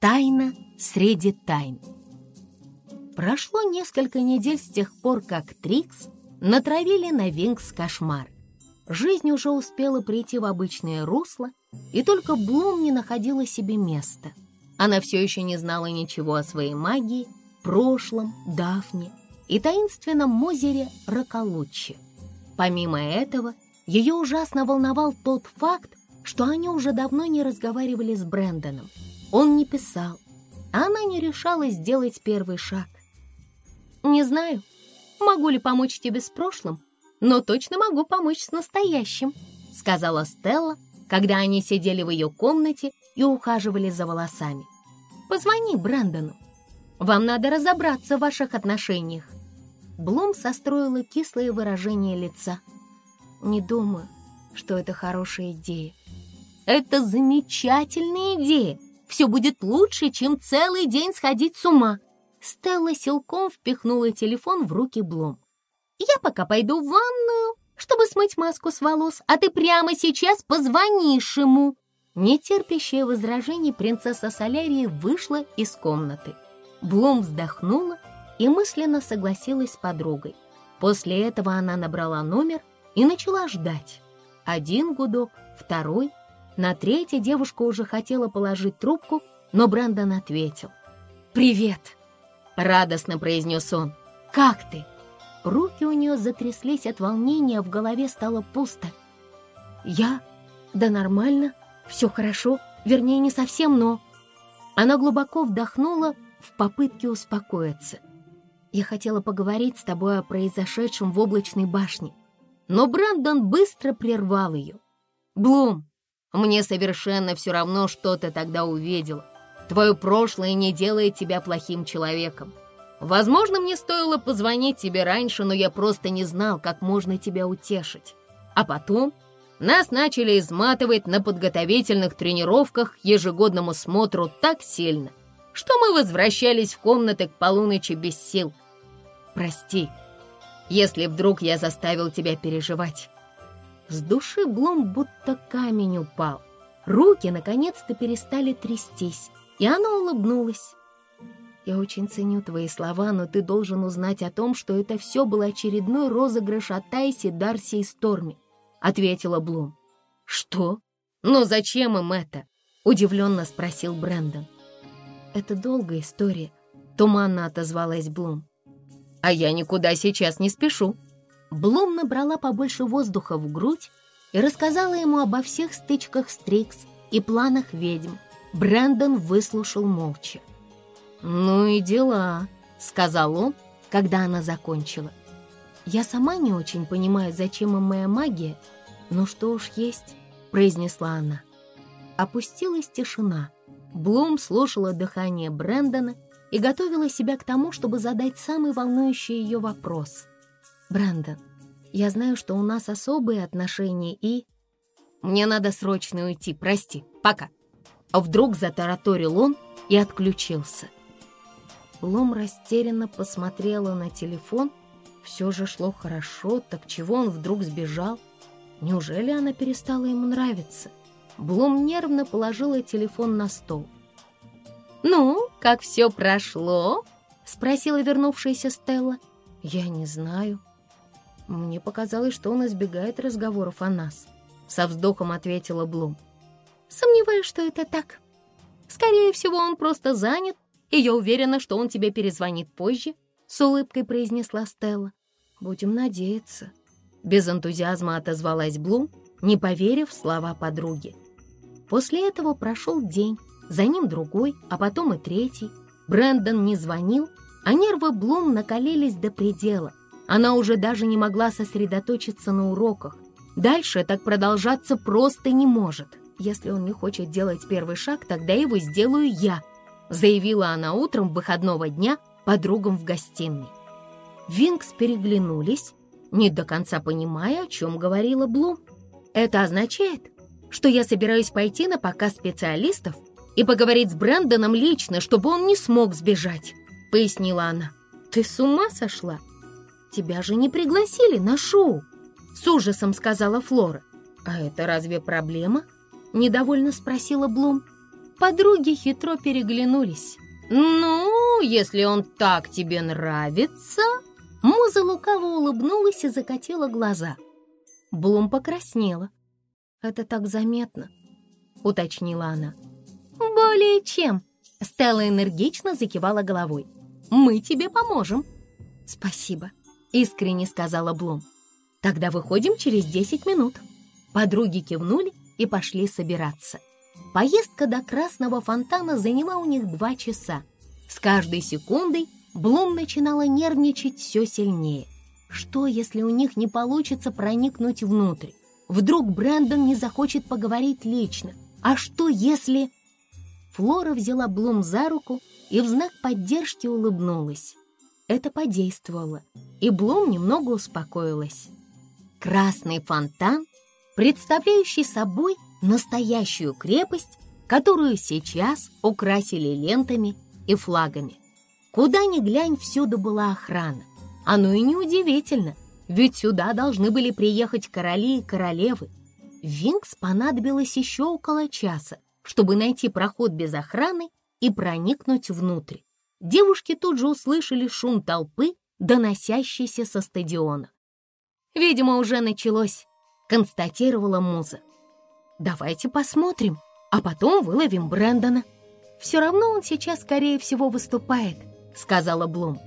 Тайна среди тайн. Прошло несколько недель с тех пор, как Трикс натравили на Винкс кошмар. Жизнь уже успела прийти в обычное русло, и только Блум не находила себе места. Она все еще не знала ничего о своей магии, прошлом, Дафне и таинственном озере Роколуччи. Помимо этого, ее ужасно волновал тот факт, что они уже давно не разговаривали с Брэндоном. Он не писал, она не решалась сделать первый шаг. «Не знаю, могу ли помочь тебе с прошлым, но точно могу помочь с настоящим», сказала Стелла, когда они сидели в ее комнате и ухаживали за волосами. «Позвони Брэндону. Вам надо разобраться в ваших отношениях». Блум состроила кислое выражение лица. «Не думаю, что это хорошая идея». «Это замечательная идея!» Все будет лучше, чем целый день сходить с ума. Стелла силком впихнула телефон в руки Блум. Я пока пойду в ванную, чтобы смыть маску с волос, а ты прямо сейчас позвонишь ему. Нетерпящая возражений принцесса Солярии вышла из комнаты. Блум вздохнула и мысленно согласилась с подругой. После этого она набрала номер и начала ждать. Один гудок, второй, на третий девушка уже хотела положить трубку, но Брэндон ответил. «Привет!» — радостно произнес он. «Как ты?» Руки у нее затряслись от волнения, в голове стало пусто. «Я? Да нормально, все хорошо, вернее, не совсем, но...» Она глубоко вдохнула в попытке успокоиться. «Я хотела поговорить с тобой о произошедшем в облачной башне, но Брэндон быстро прервал ее. «Блум, мне совершенно все равно, что ты тогда увидела. Твое прошлое не делает тебя плохим человеком. Возможно, мне стоило позвонить тебе раньше, но я просто не знал, как можно тебя утешить. А потом нас начали изматывать на подготовительных тренировках к ежегодному смотру так сильно, что мы возвращались в комнаты к полуночи без сил. Прости, если вдруг я заставил тебя переживать. С души Блум будто камень упал. Руки наконец-то перестали трястись, и она улыбнулась. «Я очень ценю твои слова, но ты должен узнать о том, что это все был очередной розыгрыш о Тайсе, Дарси и Сторме», — ответила Блум. «Что? Но зачем им это?» — удивленно спросил Брэндон. «Это долгая история», — туманно отозвалась Блум. «А я никуда сейчас не спешу», Блум набрала побольше воздуха в грудь и рассказала ему обо всех стычках с Трикс и планах ведьм. Брэндон выслушал молча. «Ну и дела», — сказал он, когда она закончила. «Я сама не очень понимаю, зачем им моя магия, но что уж есть», — произнесла она. Опустилась тишина. Блум слушала дыхание Брэндона и готовила себя к тому, чтобы задать самый волнующий ее вопрос — Брэндон, я знаю, что у нас особые отношения и... Мне надо срочно уйти, прости, пока. А вдруг затараторил он и отключился. Лом растерянно посмотрела на телефон. Все же шло хорошо, так чего он вдруг сбежал? Неужели она перестала ему нравиться? Блум нервно положила телефон на стол. «Ну, как все прошло?» — спросила вернувшаяся Стелла. «Я не знаю», «Мне показалось, что он избегает разговоров о нас», — со вздохом ответила Блум. «Сомневаюсь, что это так. Скорее всего, он просто занят, и я уверена, что он тебе перезвонит позже», — с улыбкой произнесла Стелла. «Будем надеяться». Без энтузиазма отозвалась Блум, не поверив в слова подруги. После этого прошел день, за ним другой, а потом и третий. Брэндон не звонил, а нервы Блум накалились до предела. Она уже даже не могла сосредоточиться на уроках. Дальше так продолжаться просто не может. Если он не хочет делать первый шаг, тогда его сделаю я, заявила она утром выходного дня подругам в гостиной. Винкс переглянулись, не до конца понимая, о чем говорила Блум. Это означает, что я собираюсь пойти на показ специалистов и поговорить с Брэндоном лично, чтобы он не смог сбежать, пояснила она. Ты с ума сошла? Тебя же не пригласили на шоу!» С ужасом сказала Флора. «А это разве проблема?» Недовольно спросила Блум. Подруги хитро переглянулись. «Ну, если он так тебе нравится...» Муза лукаво улыбнулась и закатила глаза. Блум покраснела. «Это так заметно», — уточнила она. «Более чем», — Стелла энергично закивала головой. «Мы тебе поможем». «Спасибо», — искренне сказала Блум. «Тогда выходим через десять минут». Подруги кивнули и пошли собираться. Поездка до Красного фонтана заняла у них два часа. С каждой секундой Блум начинала нервничать все сильнее. Что, если у них не получится проникнуть внутрь? Вдруг Брэндон не захочет поговорить лично? А что, если... Флора взяла Блум за руку и в знак поддержки улыбнулась. Это подействовало, и Блум немного успокоилась. Красный фонтан, представляющий собой настоящую крепость, которую сейчас украсили лентами и флагами. Куда ни глянь, всюду была охрана. Оно и неудивительно, ведь сюда должны были приехать короли и королевы. Винкс понадобилось еще около часа, чтобы найти проход без охраны и проникнуть внутрь. Девушки тут же услышали шум толпы, доносящийся со стадиона. «Видимо, уже началось», — констатировала Муза. Давайте посмотрим, а потом выловим Брэндона. Все равно он сейчас, скорее всего, выступает, сказала Блум.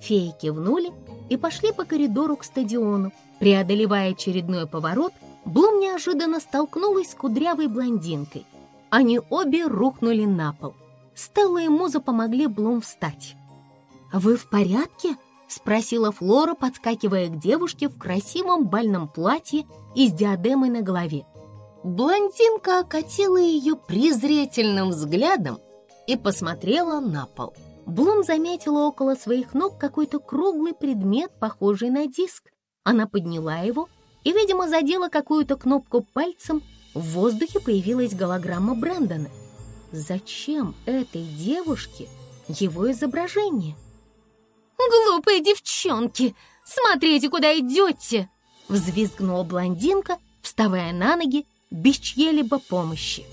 Феи кивнули и пошли по коридору к стадиону. Преодолевая очередной поворот, Блум неожиданно столкнулась с кудрявой блондинкой. Они обе рухнули на пол. Стелла и Муза помогли Блум встать. «Вы в порядке?» — спросила Флора, подскакивая к девушке в красивом бальном платье и с диадемой на голове. Блондинка окатила ее презрительным взглядом и посмотрела на пол. Блум заметила около своих ног какой-то круглый предмет, похожий на диск. Она подняла его и, видимо, задела какую-то кнопку пальцем. В воздухе появилась голограмма Брэндона. Зачем этой девушке его изображение? «Глупые девчонки! Смотрите, куда идете!» Взвизгнула блондинка, вставая на ноги без чьей-либо помощи.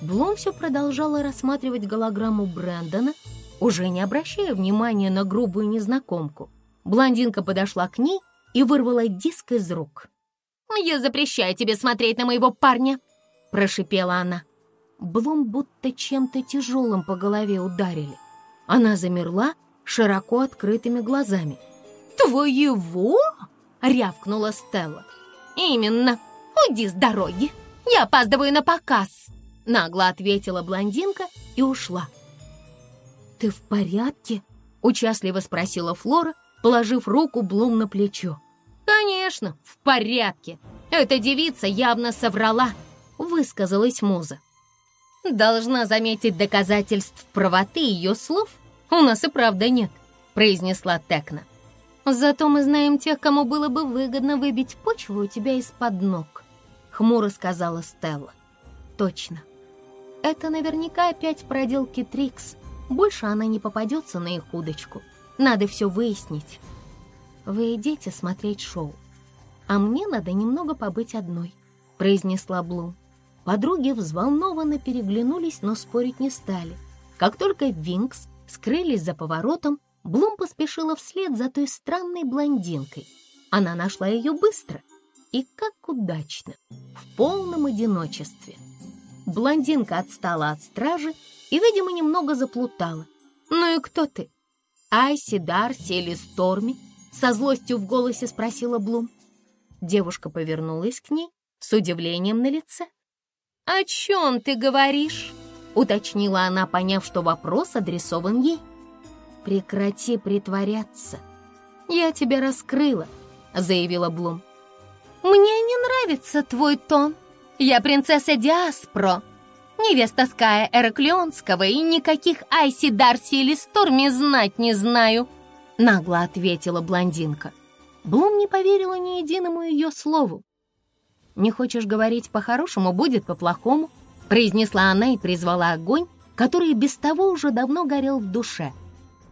Блум все продолжала рассматривать голограмму Брэндона, уже не обращая внимания на грубую незнакомку. Блондинка подошла к ней и вырвала диск из рук. «Я запрещаю тебе смотреть на моего парня!» — прошипела она. Блум будто чем-то тяжелым по голове ударили. Она замерла широко открытыми глазами. «Твоего?» — рявкнула Стелла. «Именно! Уйди с дороги!» «Я опаздываю на показ!» — нагло ответила блондинка и ушла. «Ты в порядке?» — участливо спросила Флора, положив руку Блум на плечо. «Конечно, в порядке. Эта девица явно соврала», — высказалась Муза. «Должна заметить доказательств правоты ее слов. У нас и правда нет», — произнесла Текна. «Зато мы знаем тех, кому было бы выгодно выбить почву у тебя из-под ног» хмуро сказала Стелла. Точно. Это наверняка опять проделки Трикс. Больше она не попадется на их удочку. Надо все выяснить. Вы идите смотреть шоу. А мне надо немного побыть одной, произнесла Блум. Подруги взволнованно переглянулись, но спорить не стали. Как только Винкс скрылись за поворотом, Блум поспешила вслед за той странной блондинкой. Она нашла ее быстро и как удачно, в полном одиночестве. Блондинка отстала от стражи и, видимо, немного заплутала. «Ну и кто ты?» «Айси, Дарси или Сторми?» Со злостью в голосе спросила Блум. Девушка повернулась к ней с удивлением на лице. «О чем ты говоришь?» уточнила она, поняв, что вопрос адресован ей. «Прекрати притворяться. Я тебя раскрыла», — заявила Блум. «Мне не нравится твой тон. Я принцесса Диаспро, невеста Ская Эраклеонского и никаких Айси, Дарси или Сторми знать не знаю», — нагло ответила блондинка. Блум не поверила ни единому ее слову. «Не хочешь говорить по-хорошему, будет по-плохому», — произнесла она и призвала огонь, который без того уже давно горел в душе.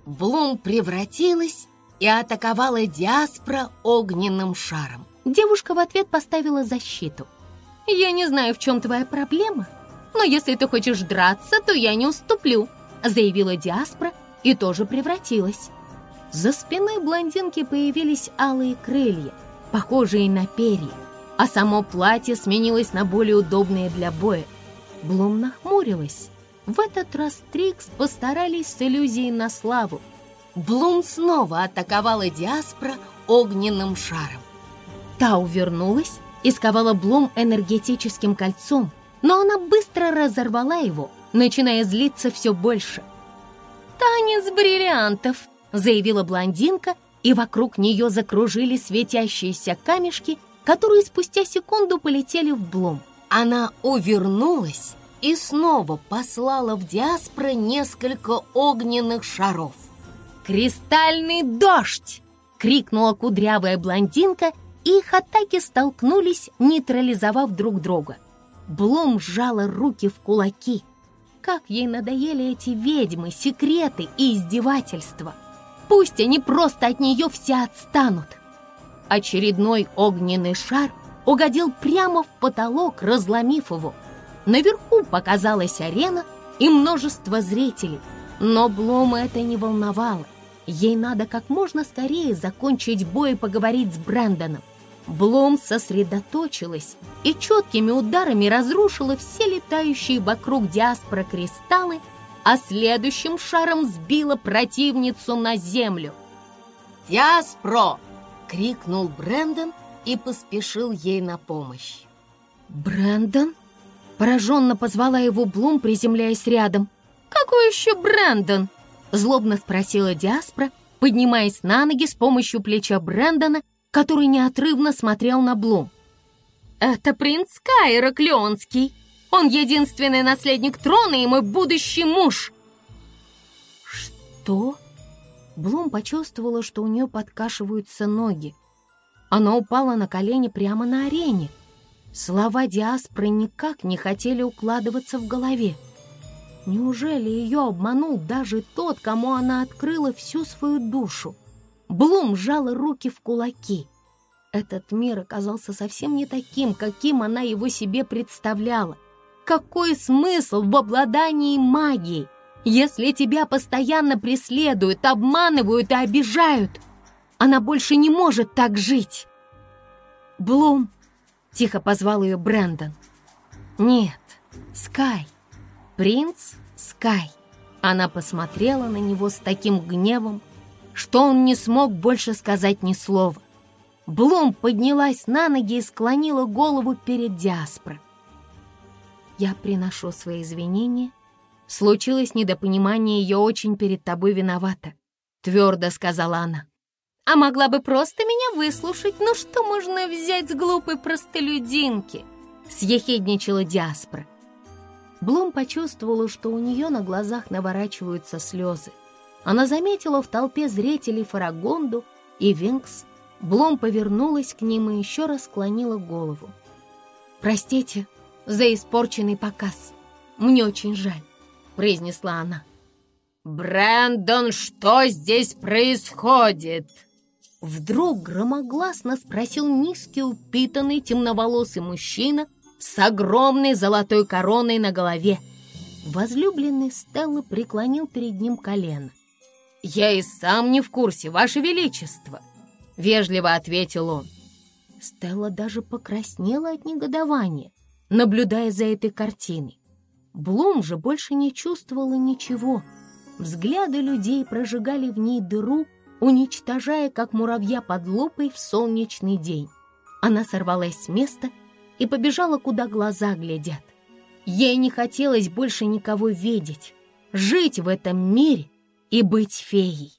Блум превратилась и атаковала Диаспро огненным шаром. Девушка в ответ поставила защиту. «Я не знаю, в чем твоя проблема, Но если ты хочешь драться, то я не уступлю», заявила Диаспора и тоже превратилась. За спиной блондинки появились алые крылья, похожие на перья, а само платье сменилось на более удобное для боя. Блум нахмурилась. В этот раз Трикс постарались с иллюзией на славу. Блум снова атаковала Диаспора огненным шаром. Та увернулась и сковала Блум энергетическим кольцом, но она быстро разорвала его, начиная злиться все больше. «Танец бриллиантов!» — заявила блондинка, и вокруг нее закружили светящиеся камешки, которые спустя секунду полетели в Блум. Она увернулась и снова послала в диаспора несколько огненных шаров. «Кристальный дождь!» — крикнула кудрявая блондинка, и их атаки столкнулись, нейтрализовав друг друга. Блум сжала руки в кулаки. Как ей надоели эти ведьмы, секреты и издевательства. Пусть они просто от нее все отстанут. Очередной огненный шар угодил прямо в потолок, разломив его. Наверху показалась арена и множество зрителей, но Блума это не волновало. Ей надо как можно скорее закончить бой и поговорить с Брэндоном. Блум сосредоточилась и четкими ударами разрушила все летающие вокруг диаспора кристаллы, а следующим шаром сбила противницу на землю. «Диаспро!» — крикнул Брэндон и поспешил ей на помощь. «Брэндон?» — пораженно позвала его Блум, приземляясь рядом. «Какой еще Брэндон?» — злобно спросила Диаспора, поднимаясь на ноги с помощью плеча Брэндона который неотрывно смотрел на Блум. «Это принц Кайра Клеонский. Он единственный наследник трона и мой будущий муж». «Что?» Блум почувствовала, что у нее подкашиваются ноги. Она упала на колени прямо на арене. Слова Диаспоры никак не хотели укладываться в голове. Неужели ее обманул даже тот, кому она открыла всю свою душу? Блум сжала руки в кулаки. Этот мир оказался совсем не таким, каким она его себе представляла. Какой смысл в обладании магией, если тебя постоянно преследуют, обманывают и обижают? Она больше не может так жить. Блум, тихо позвал ее Брэндон. Нет, Скай, принц Скай. Она посмотрела на него с таким гневом, что он не смог больше сказать ни слова. Блум поднялась на ноги и склонила голову перед диаспорой. «Я приношу свои извинения. Случилось недопонимание, я очень перед тобой виновата», — твердо сказала она. «А могла бы просто меня выслушать, ну что можно взять с глупой простолюдинки?» — съехидничала диаспора. Блум почувствовала, что у нее на глазах наворачиваются слезы. Она заметила в толпе зрителей Фарагонду и Винкс. Блом повернулась к ним и еще раз склонила голову. «Простите за испорченный показ. Мне очень жаль», — произнесла она. «Брэндон, что здесь происходит?» Вдруг громогласно спросил низкий, упитанный, темноволосый мужчина с огромной золотой короной на голове. Возлюбленный Стеллы преклонил перед ним колено. «Я и сам не в курсе, Ваше Величество!» — вежливо ответил он. Стелла даже покраснела от негодования, наблюдая за этой картиной. Блум же больше не чувствовала ничего. Взгляды людей прожигали в ней дыру, уничтожая, как муравья под лупой в солнечный день. Она сорвалась с места и побежала, куда глаза глядят. Ей не хотелось больше никого видеть, жить в этом мире — и быть феей.